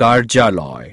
কার্যালয়।